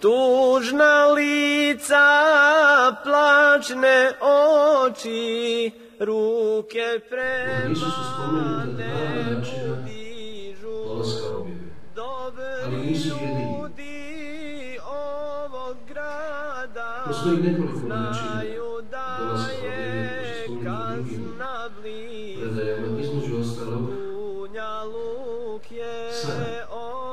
Tužna lica, plačne oči, ruke prema nebu dižu. Dobri ljudi ovog grada Postoji nekoliko načina znaju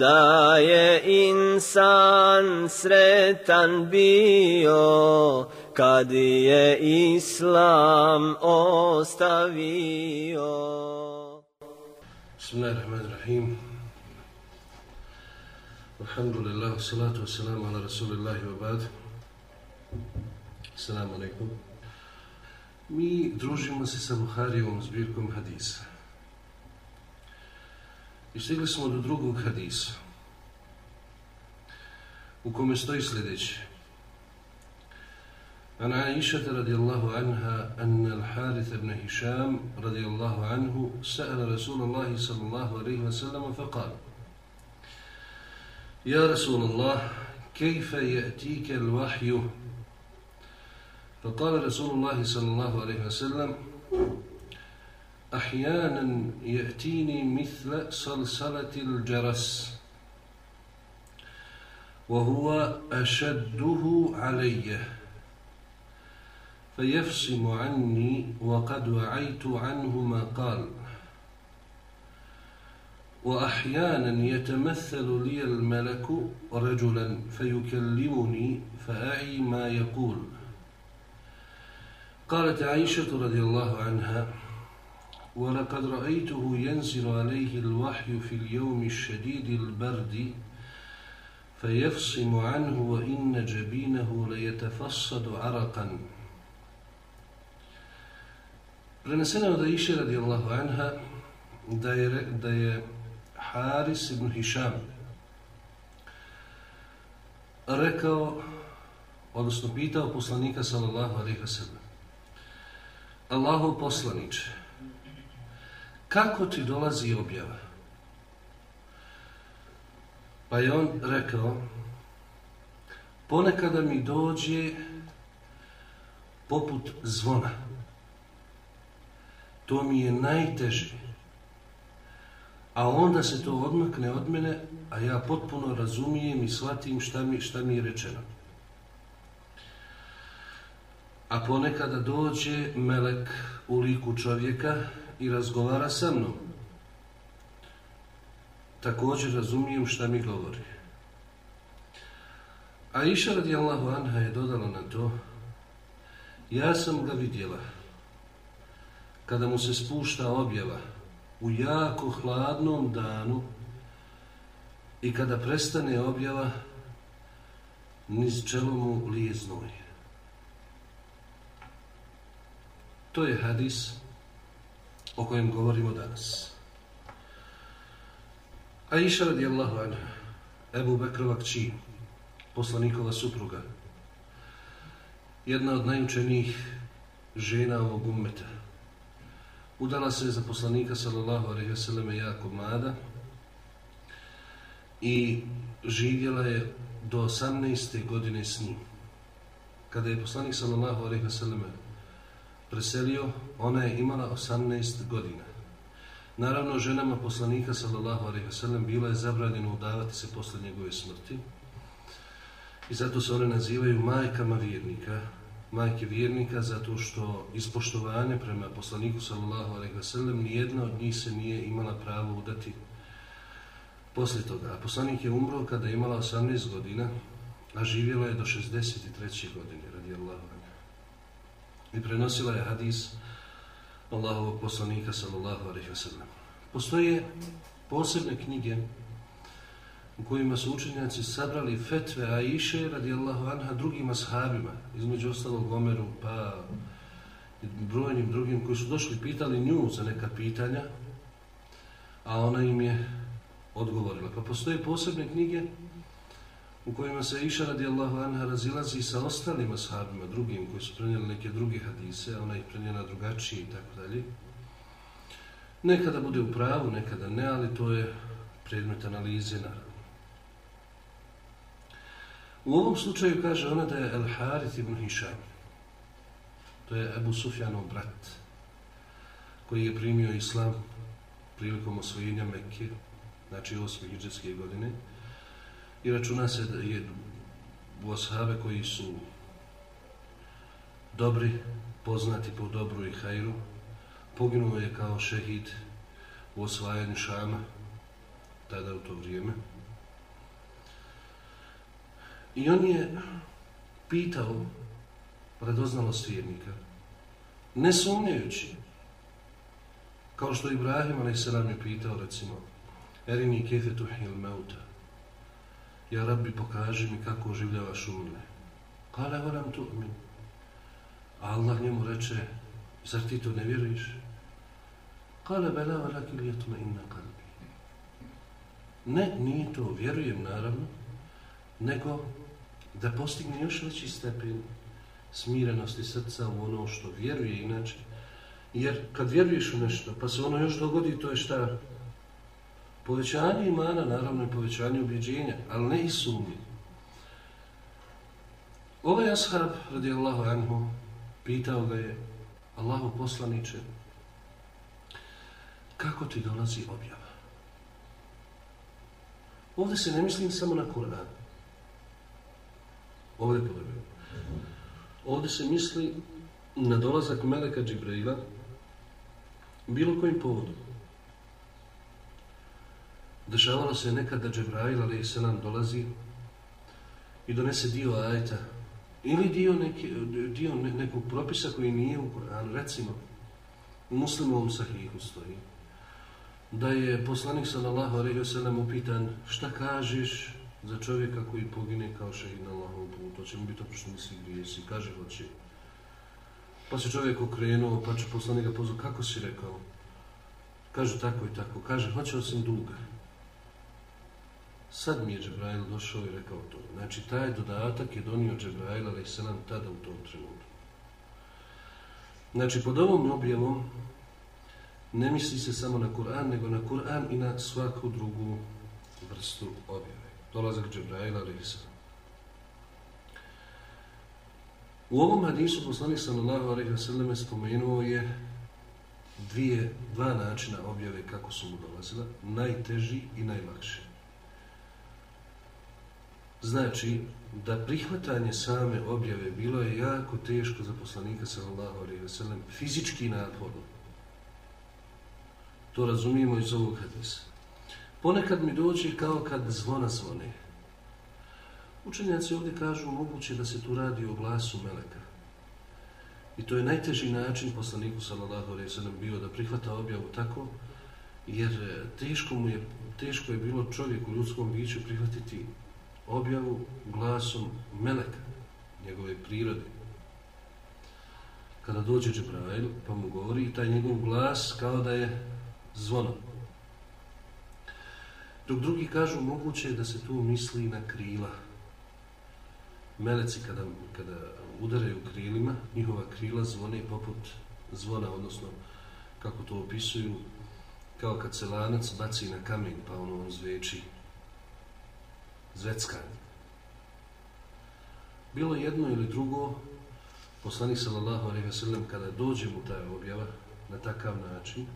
da je insan sretan bio kad je islam ostavio. Bismillahirrahmanirrahim. Alhamdulillah, salatu wassalamu ala rasulillahi wa ba'd. Assalamu alaikum. Mi družimo se sa Buharijevom zbirkom hadisa. I stigli smo do drugog hadisa, u kome stoji sljedeće. عن عائشة رضي الله عنها أن الحارث بن هشام رضي الله عنه سأل رسول الله صلى الله عليه وسلم فقال يا رسول الله كيف يأتيك الوحي فقال رسول الله صلى الله عليه وسلم أحيانا يأتيني مثل صلصلة الجرس وهو أشده عليّ فيفصم عني وقد وعيت عنه ما قال. وأحيانا يتمثل لي الملك رجلا فيكلمني فأعي ما يقول. قالت عائشة رضي الله عنها ولقد رأيته ينزل عليه الوحي في اليوم الشديد البرد فيفصم عنه وإن جبينه ليتفصد عرقا Preneseno je od Aisha radijallahu anha da je, re- da je Haris ibn Hisham rekao, odnosno pitao poslanika sallallahu alaihi wa sallam Allahu poslaniče, kako ti dolazi objava? Pa je on rekao, ponekada mi dođe poput zvona. To mi je najteže. A onda se to odmakne od mene, a ja potpuno razumijem i shvatim šta mi, šta mi je rečeno. A ponekada dođe melek u liku čovjeka i razgovara sa mnom. Također razumijem šta mi govori. A iša radijallahu anha je dodala na to, ja sam ga vidjela, kada mu se spušta objava u jako hladnom danu i kada prestane objava, niz čelo mu lije znoj. To je hadis o kojem govorimo danas. A iša radijallahu anha, Ebu Bekrova kći, poslanikova supruga, jedna od najučenijih žena ovog ummeta. Udala se za poslanika sallallahu alejhi ve jako mlada i živjela je do 18. godine s njim. Kada je poslanik sallallahu alejhi ve preselio, ona je imala 18 godina. Naravno, ženama poslanika sallallahu alejhi ve sellem bilo je zabranjeno udavati se posle njegove smrti. I zato se one nazivaju majkama vjernika, majke vjernika zato što ispoštovanje prema poslaniku sallallahu alejhi ve sellem ni jedna od njih se nije imala pravo udati posle toga. A poslanik je umro kada je imala 18 godina, a živjela je do 63. godine radijallahu anha. I prenosila je hadis Allahovog poslanika sallallahu alejhi ve sellem. Postoje posebne knjige u kojima su učenjaci sabrali fetve Aisha radijallahu anha drugim ashabima, između ostalog Omeru, pa brojnim drugim koji su došli pitali nju za neka pitanja, a ona im je odgovorila. Pa postoje posebne knjige u kojima se Iša radijallahu anha razilazi sa ostalim ashabima, drugim koji su prenijeli neke druge hadise, a ona ih prenijela drugačije i tako dalje. Nekada bude u pravu, nekada ne, ali to je predmet analize naravno. U ovom slučaju kaže ona da je El Harith ibn Hisham. To je Ebu Sufjanov brat koji je primio islam prilikom osvojenja Mekke, znači 8. hijđarske godine. I računa se da je u ashabe koji su dobri, poznati po dobru i hajru, poginuo je kao šehid u osvajanju Šama, tada u to vrijeme. I on je pitao radoznalost vjernika, ne sumnjajući, kao što Ibrahim a.s. je pitao, recimo, Erini kefe hil meuta, ja rabbi pokaži mi kako oživljavaš umrle. Kale varam tu mi. A Allah njemu reče, zar ti to ne vjeruješ? Kale bela valaki lijetme inna kalbi. Ne, nije to, vjerujem naravno, nego da postigne još veći stepen smirenosti srca u ono što vjeruje inače. Jer kad vjeruješ u nešto, pa se ono još dogodi, to je šta? Povećanje imana, naravno je povećanje ubjeđenja, ali ne i sumnje. Ovaj ashab, radijallahu anhu, pitao ga je, Allahu poslaniče, kako ti dolazi objava? Ovdje se ne mislim samo na Kur'an. Ovdje pogledaj. Ovdje se misli na dolazak Meleka Džibraila bilo kojim povodom. Dešavalo se nekada da ali se nam dolazi i donese dio ajta ili dio, neki, dio nekog propisa koji nije u Koranu. Recimo, u muslimovom sahihu stoji da je poslanik sallallahu alaihi wasallam upitan šta kažeš za čovjeka koji pogine kao šehid na Allahovom putu, hoće mu biti oprošteni svi grijesi, kaže hoće. Pa se čovjek okrenuo, pa će poslanik ga pozvao, kako si rekao? Kaže tako i tako, kaže hoće osim duga. Sad mi je Džebrail došao i rekao to. Znači, taj dodatak je donio Džebrail, ali se nam tada u tom trenutku. Znači, pod ovom objavom ne misli se samo na Kur'an, nego na Kur'an i na svaku drugu vrstu objave dolazak Džebraila Risa. U ovom hadisu poslanik sallallahu alejhi ve selleme spomenuo je dvije dva načina objave kako su mu dolazila, najteži i najlakši. Znači da prihvatanje same objave bilo je jako teško za poslanika sallallahu alaihi ve fizički naporno. To razumijemo iz ovog hadisa. Ponekad mi dođe kao kad zvona zvone. Učenjaci ovdje kažu moguće da se tu radi o glasu meleka. I to je najteži način poslaniku sallallahu alejhi ve sellem bio da prihvata objavu tako jer eh, teško mu je teško je bilo čovjeku ljudskom biću prihvatiti objavu glasom meleka, njegove prirode. Kada dođe Džibrail, pa mu govori i taj njegov glas kao da je zvono. Dok drugi kažu, moguće je da se tu misli na krila. Meleci kada, kada udaraju krilima, njihova krila zvone poput zvona, odnosno, kako to opisuju, kao kad se lanac baci na kamen, pa ono on zveči. Zveckanje. Bilo jedno ili drugo, poslanik sallallahu alejhi ve sellem kada dođe mu taj objava na takav način,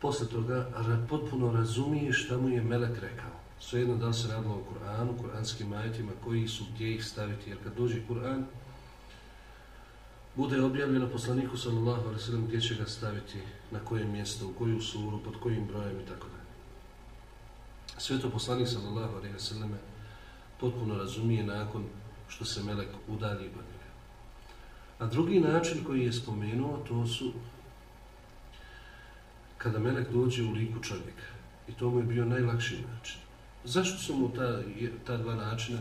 posle toga potpuno razumije šta mu je melek rekao. Svejedno da li se radilo o Kur'anu, kuranskim ajetima, koji su gdje ih staviti, jer kad dođe Kur'an, bude objavljeno poslaniku sallallahu alejhi ve sellem gdje će ga staviti, na koje mjesto, u koju suru, pod kojim brojem i tako dalje. Sve to poslanik sallallahu alejhi ve sallam potpuno razumije nakon što se melek udalji od njega. A drugi način koji je spomenuo, to su kada melek dođe u liku čovjeka. I to mu je bio najlakši način. Zašto su mu ta, ta dva načina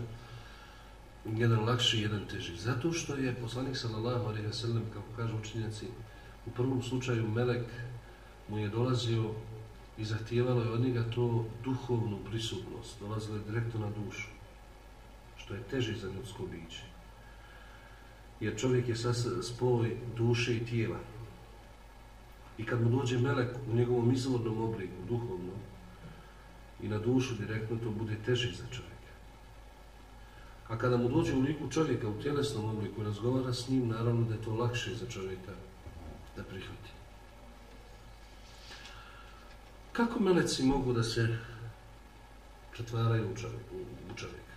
jedan lakši i jedan teži? Zato što je poslanik sallallahu alejhi ve sellem kako kažu učinjaci, u prvom slučaju melek mu je dolazio i zahtijevalo je od njega to duhovnu prisutnost, dolazilo je direktno na dušu, što je teže za ljudsko biće. Jer čovjek je sas spoj duše i tijela. I kad mu dođe melek u njegovom izvornom obliku, duhovnom, i na dušu direktno, to bude teže za čovjeka. A kada mu dođe u liku čovjeka u tjelesnom obliku i razgovara s njim, naravno da je to lakše za čovjeka da prihvati. Kako meleci mogu da se pretvaraju u čovjeka? U čovjeka?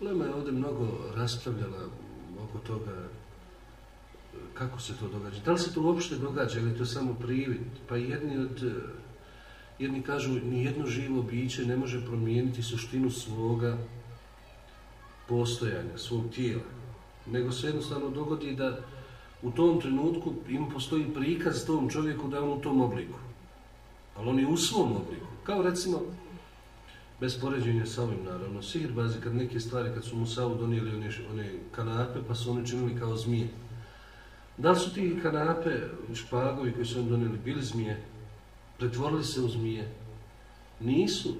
Lema je ovdje mnogo raspravljala oko toga e, kako se to događa. Da li se to uopšte događa ili to samo privid? Pa jedni od e, jedni kažu ni jedno živo biće ne može promijeniti suštinu svoga postojanja, svog tijela. Nego se jednostavno dogodi da u tom trenutku im postoji prikaz tom čovjeku da je on u tom obliku. Ali on je u svom obliku. Kao recimo, bez poređenja sa ovim naravno, sihirbazi kad neke stvari, kad su Musavu donijeli one, one kanape, pa su oni činili kao zmije. Da li su ti kanape, špagovi koji su oni donijeli, bili zmije? Pretvorili se u zmije? Nisu,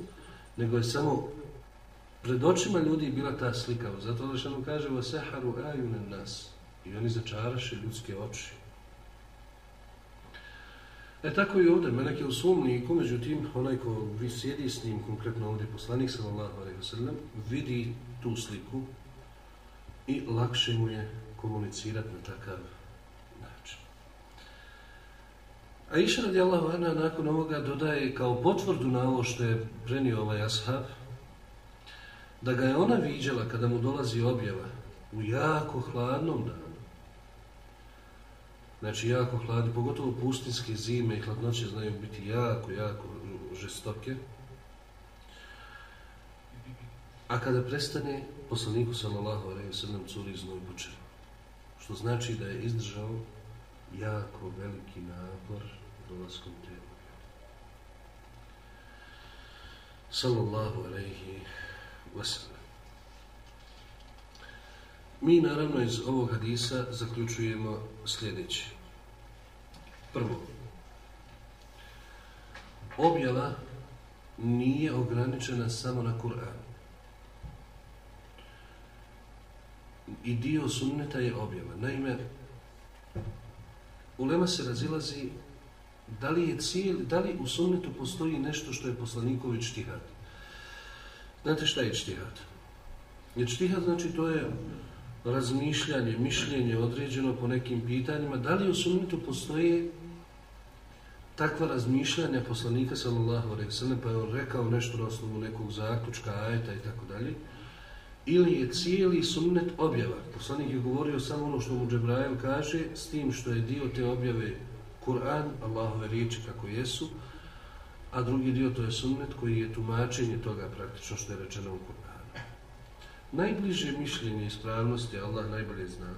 nego je samo pred očima ljudi bila ta slika. Zato da što kaže, vaseharu ajunen nas. I oni začaraše ljudske oči. E tako i ovdje, Melek je u svom liku, međutim, onaj ko vi sjedi s njim, konkretno ovdje poslanik sallallahu alaihi wa sallam, vidi tu sliku i lakše mu je komunicirati na takav način. A iša radijallahu anha nakon ovoga dodaje kao potvrdu na ovo što je prenio ovaj ashab, da ga je ona viđala kada mu dolazi objava u jako hladnom danu, Znači, jako hladni, pogotovo pustinske zime i hladnoće znaju biti jako, jako žestoke. A kada prestane, poslaniku sallallahu alaihi sallam curi znoj bučer. Što znači da je izdržao jako veliki napor dolazkom te Sallallahu alaihi wasallam. Mi naravno iz ovog hadisa zaključujemo sljedeće. Prvo, objava nije ograničena samo na Kur'an. I dio sunneta je objava. Naime, ulema se razilazi da li je cilj, da li u sunnetu postoji nešto što je poslanikovi štihad. Znate šta je štihad? Jer štihad znači to je razmišljanje, mišljenje određeno po nekim pitanjima, da li u sunnetu postoje takva razmišljanja poslanika sallallahu alejhi ve sellem pa je on rekao nešto na osnovu nekog zaključka, ajeta i tako dalje, ili je cijeli sunnet objava. Poslanik je govorio samo ono što mu Džebrajel kaže, s tim što je dio te objave Kur'an, Allahove riječi kako jesu, a drugi dio to je sunnet koji je tumačenje toga praktično što je rečeno u Kur'anu najbliže mišljenje ispravnosti, Allah najbolje zna,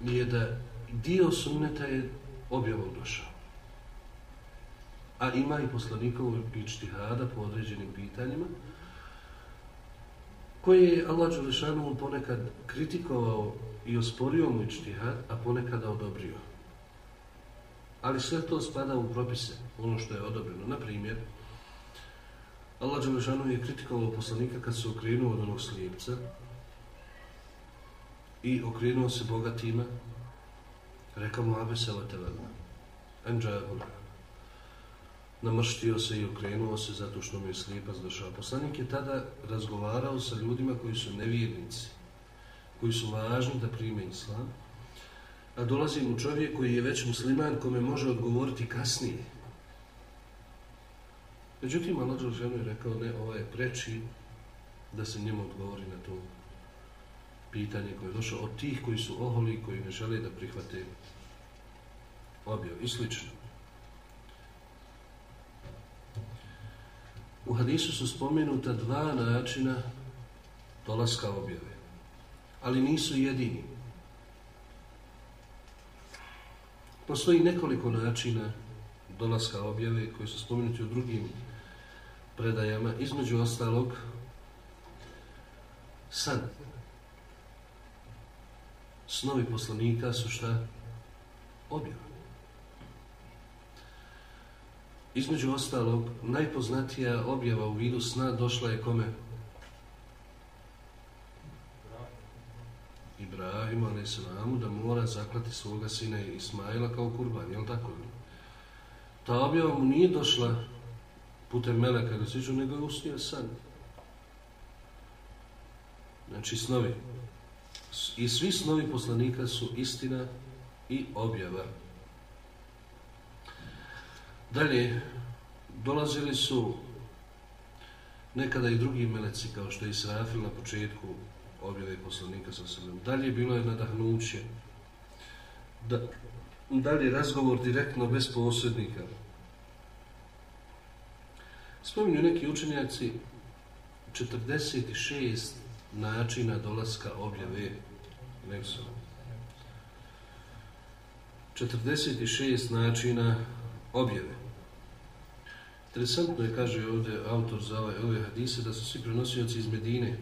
je da dio sunneta je objavom došao. a ima i poslanikovog ičtihada po određenim pitanjima, koje je Allah Đelešanu ponekad kritikovao i osporio mu ičtihad, a ponekada odobrio. Ali sve to spada u propise, ono što je odobreno. Na primjer, Allah Đelešanu je kritikovao poslanika kad se okrenuo od onog slijepca i okrenuo se bogatima, rekao mu Abesela Tevelna, Enđaebuna, namrštio se i okrenuo se zato što mu je slijepac došao. Poslanik je tada razgovarao sa ljudima koji su nevjernici, koji su važni da prime islam, a dolazi mu čovjek koji je već musliman kome može odgovoriti kasnije. Međutim, Allah Đelžanu je rekao, ne, ovaj je preči da se njemu odgovori na to pitanje koje je došlo od tih koji su oholi, koji ne žele da prihvate objav i slično. U hadisu su spomenuta dva načina dolaska objave, ali nisu jedini. Postoji nekoliko načina dolaska objave koji su spomenuti u drugim predajama, između ostalog san. Snovi poslanika su šta? Objava. Između ostalog, najpoznatija objava u vidu sna došla je kome? Ibrahim, ali se namu, da mora zaklati svoga sina Ismaila kao kurban, je li tako? Ta objava mu nije došla putem meleka da sviđu, nego je usnio san. Znači, snovi. I svi snovi poslanika su istina i objava. Dalje, dolazili su nekada i drugi meleci, kao što je Israfil na početku objave poslanika sa sredom. Dalje bilo je nadahnuće. Da, dalje, razgovor direktno, bez posrednika. Spominju neki učenjaci 46 načina dolaska objave Nexona. 46 načina objave. Interesantno je, kaže ovdje autor za ove, ove hadise, da su svi prenosioci iz Medine.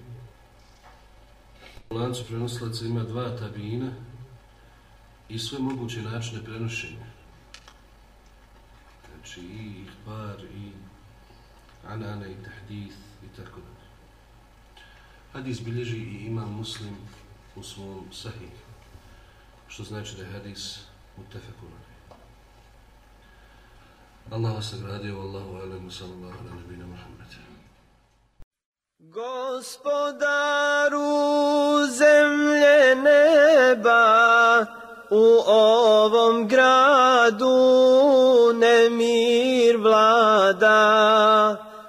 U lancu prenosilaca ima dva tabina i sve moguće načine prenošenja. Znači i ihbar, i anane, i tahdith, i tako da. Hadis bilježi i ima muslim u svom sahih, što znači da je hadis u tefekunan. Allah vas nagradio, Allahu alaihi sallallahu ala nabina Muhammed. Gospodaru zemlje neba, u ovom gradu nemir vlada.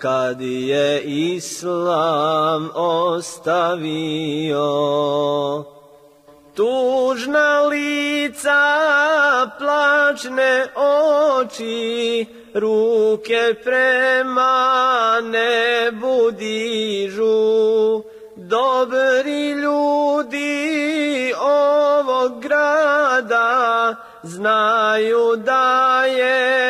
kad je islam ostavio tužna lica, plačne oči, ruke prema nebu dižu. Dobri ljudi ovog grada znaju da je